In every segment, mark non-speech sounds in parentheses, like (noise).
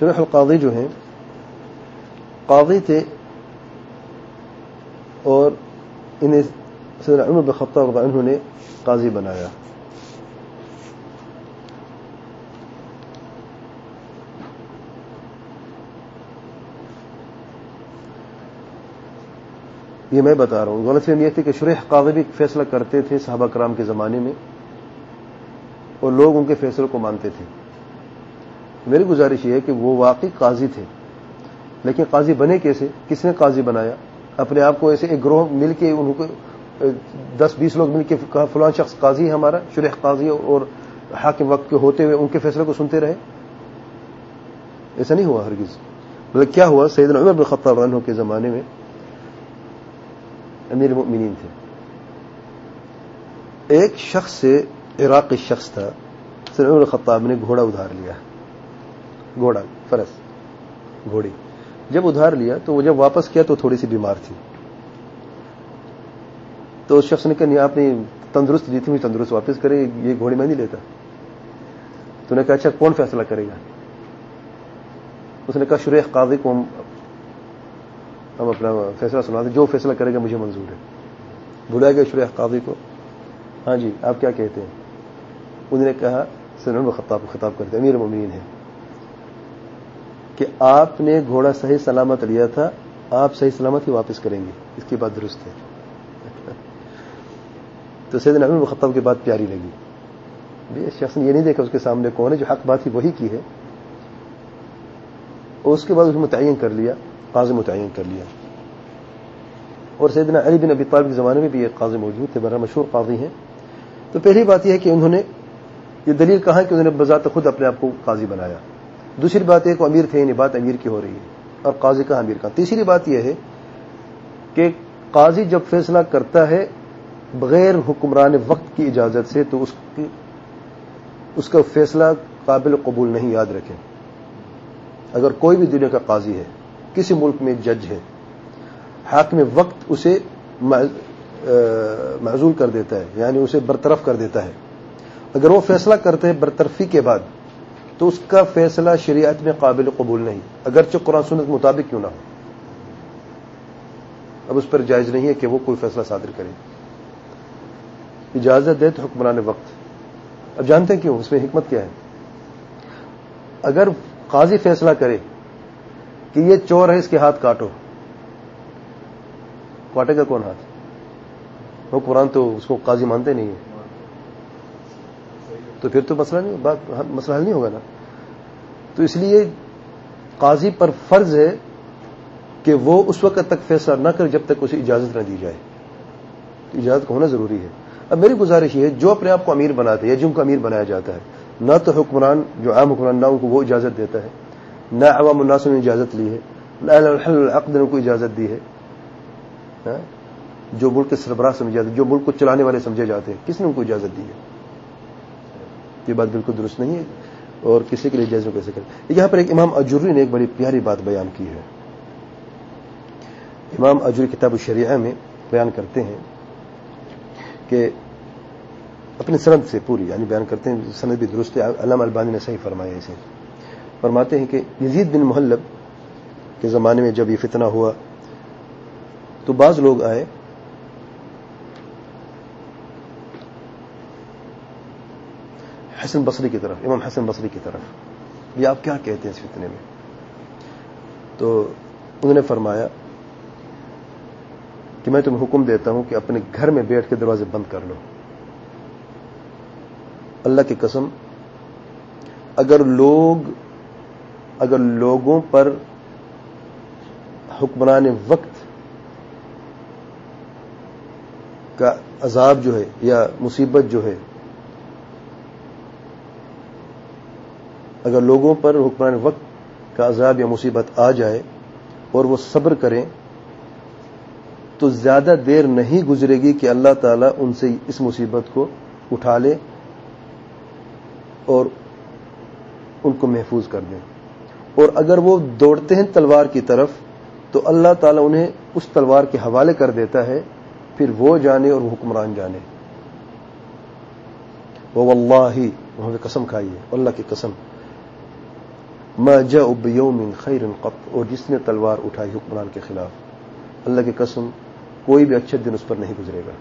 شریح القاضی جو ہیں، قاضی تھے اور انہیں سیدنا عمر بن خطاب انہوں نے قاضی بنایا۔ یہ میں بتا رہا ہوں، غلط فہم یہ تھی کہ شریح قاضی بھی فیصلہ کرتے تھے صحابہ کرام کے زمانے میں اور لوگ ان کے فیصلوں کو مانتے تھے۔ میری گزارش یہ ہے کہ وہ واقعی قاضی تھے۔ لیکن قاضی بنے کیسے؟ کس نے قاضی بنایا؟ اپنے آپ کو ایسے ایک گروہ مل کے ان کو، دس بیس لوگ مل کے کہا، فلان شخص قاضی ہے ہمارا، شریح قاضی اور حاکم وقت کے ہوتے ہوئے ان کے فیصلے کو سنتے رہے۔ ایسا نہیں ہوا ہرگز۔ مطلب کیا ہوا؟ سیدنا عمر بن خطاب عنہ کے زمانے میں امیر المؤمنین تھے۔ ایک شخص سے عراقی شخص تھا، سیدنا عمر خطاب نے گھوڑا ادھار لیا۔ گھوڑا، فرس، گھوڑی۔ جب ادھار لیا تو وہ جب واپس کیا تو تھوڑی سی بیمار تھی۔ تو اس شخص نے کہا، نہیں، آپ نے تندرست دی تھی تندرست واپس کرے، یہ گھوڑی میں نہیں لیتا۔ تو نے کہا اچھا کون فیصلہ کرے گا؟ اس نے کہا، شریخ قاضی کو ہم اپنا فیصلہ سناتے جو فیصلہ کرے گا، مجھے منظور ہے۔ بلایا گیا شریخ قاضی کو۔ ہاں جی آپ کیا کہتے ہیں؟ انہوں نے کہا سنن خطاب کو خطاب کرتے امیر ممین ہے کہ آپ نے گھوڑا صحیح سلامت لیا تھا، آپ صحیح سلامت ہی واپس کریں گے۔ اس کی بات درست ہے۔ (laughs) تو سید نبی خطاب کی بات پیاری لگی۔ اس شخص نے یہ نہیں دیکھا اس کے سامنے کون ہے جو حق بات ہی وہی کی ہے۔ اور اس کے بعد اس نے متعین کر لیا، قاضی متعین کر لیا۔ اور سیدنا علی بن ابی طالب کے زمانے میں بھی ایک قاضی موجود تھے بڑا مشہور قاضی ہیں۔ تو پہلی بات یہ ہے کہ انہوں نے یہ دلیل کہا کہ انہوں نے بذات خود اپنے آپ کو قاضی بنایا۔ دوسری بات یہ کہ امیر تھے یعنی بات امیر کی ہو رہی ہے اور قاضی کا امیر کا تیسری بات یہ ہے کہ قاضی جب فیصلہ کرتا ہے بغیر حکمران وقت کی اجازت سے، تو اس کی، اس کا فیصلہ قابل قبول نہیں، یاد رکھیں۔ اگر کوئی بھی دنیا کا قاضی ہے، کسی ملک میں جج ہے حاکم وقت اسے معذول کر دیتا ہے یعنی اسے برطرف کر دیتا ہے۔ اگر وہ فیصلہ کرتے ہیں برطرفی کے بعد تو اس کا فیصلہ شریعت میں قابل قبول نہیں۔ اگرچہ قرآن سنت مطابق کیوں نہ ہو۔ اب اس پر جائز نہیں ہے کہ وہ کوئی فیصلہ صادر کرے۔ اجازت دے تو حکمران وقت۔ اب جانتے ہیں کیوں؟ اس میں حکمت کیا ہے؟ اگر قاضی فیصلہ کرے کہ یہ چور ہے، اس کے ہاتھ کاٹو۔ کاٹے گا کون ہاتھ؟ حکمران تو اس کو قاضی مانتے نہیں ہیں۔ تو پھر تو مسئلہ نہیں بات مسئلہ حل نہیں ہوگا نا۔ تو اس لیے قاضی پر فرض ہے کہ وہ اس وقت تک فیصلہ نہ کر جب تک اسے اجازت نہ دی جائے۔ تو اجازت کو ہونا ضروری ہے۔ اب میری گزارش یہ ہے، جو اپنے آپ کو امیر بناتے ہیں یا جن کو امیر بنایا جاتا ہے، نہ تو حکمران، جو عام حکمران، نہ ان کو وہ اجازت دیتا ہے، نہ عوام الناس نے اجازت لی ہے، نہ العقد نے کو اجازت دی ہے۔ ہاں؟ جو ملک کے سربراہ سمجھے جاتے جو ملک کو چلانے والے سمجھے جاتے ہیں، کس نے ان کو اجازت دی ہے؟ یہ بات بالکل درست نہیں ہے اور کسی کے لیے جائز کیسے کریں؟ یہاں پر ایک امام اجوری نے ایک بڑی پیاری بات بیان کی ہے۔ امام اجوری کتاب الشریعہ میں بیان کرتے ہیں کہ اپنے سند سے پوری یعنی بیان کرتے ہیں سند بھی درست ہے۔ علامہ البانی نے صحیح فرمایا اسے۔ فرماتے ہیں کہ یزید بن محلب کے زمانے میں جب یہ فتنہ ہوا تو بعض لوگ آئے حسن بصری کی طرف، امام حسن بصری کی طرف۔ یہ آپ کیا کہتے ہیں اس فتنے میں؟ تو انہوں نے فرمایا کہ میں تمہیں حکم دیتا ہوں کہ اپنے گھر میں بیٹھ کے دروازے بند کر لو۔ اللہ کی قسم، اگر لوگ، اگر لوگوں پر حکمران وقت کا عذاب جو ہے یا مصیبت جو ہے اگر لوگوں پر حکمران وقت کا عذاب یا مصیبت آ جائے اور وہ صبر کریں، تو زیادہ دیر نہیں گزرے گی کہ اللہ تعالیٰ ان سے اس مصیبت کو اٹھا لے اور ان کو محفوظ کر دیں اور اگر وہ دوڑتے ہیں تلوار کی طرف، تو اللہ تعالیٰ انہیں اس تلوار کے حوالے کر دیتا ہے، پھر وہ جانے اور وہ حکمران جانے۔ وہ اللہ ہی وہاں قسم کھائیے، اللہ کی قسم۔ ما جاء بيوم خير قط، اور جس نے تلوار اٹھائی حکمران کے خلاف، اللہ کی قسم، کوئی بھی اچھا دن اس پر نہیں گزرے گا۔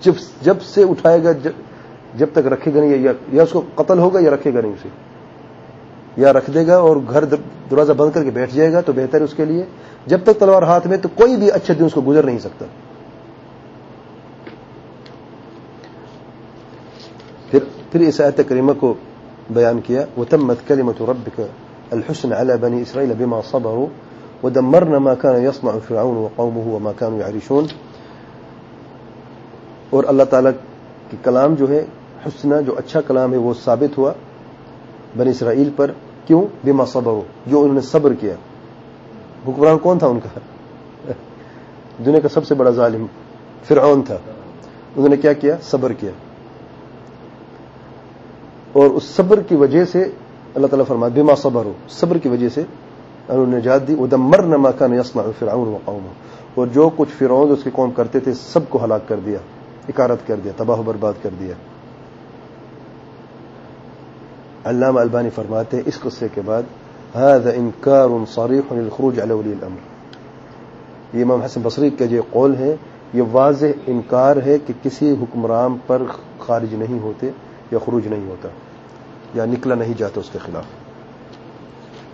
جب جب سے اٹھائے گا، جب تک رکھے گا نہیں، یا اس کو قتل ہوگا یا رکھے گا نہیں اسے۔ یا رکھ دے گا اور گھر دروازہ بند کر کے بیٹھ جائے گا تو بہتر ہے اس کے لیے۔ جب تک تلوار ہاتھ میں تو کوئی بھی اچھے دن اس کو گزر نہیں سکتا۔ پھر پھر اس آیت کریمہ کو بیان کیا وہ تمت کلمت ربك الحسن على بني اسرائيل بما صبروا ودمرنا ما كان يصنع فرعون وقومه وما كانوا يعرشون. اور اللہ تعالی کی کلام جو ہے، حسنہ جو اچھا کلام ہے، وہ ثابت ہوا بنی اسرائیل پر. کیوں؟ بما صبر جو انہوں نے صبر کیا. حکمران کون تھا ان کا؟ (laughs) دنیا کا سب سے بڑا ظالم فرعون تھا. انہوں نے کیا کیا؟ صبر کیا. اور اس صبر کی وجہ سے اللہ تعالیٰ فرما بما صبر ہو صبر کی وجہ سے انہوں نے نجات دی ادم مر نما کا نیسما فرعون وقوم اور جو کچھ فرعون اس کے قوم کرتے تھے، سب کو ہلاک کر دیا، اکارت کر دیا، تباہ و برباد کر دیا۔ علامہ البانی فرماتے ہیں اس قصے کے بعد، هذا انکار صریح للخروج على ولی الامر۔ یہ امام حسن بصری کا جو قول ہے، یہ واضح انکار ہے کہ کسی حکمران پر خارج نہیں ہوتے یا خروج نہیں ہوتا۔ یا نکلا نہیں جاتا اس کے خلاف۔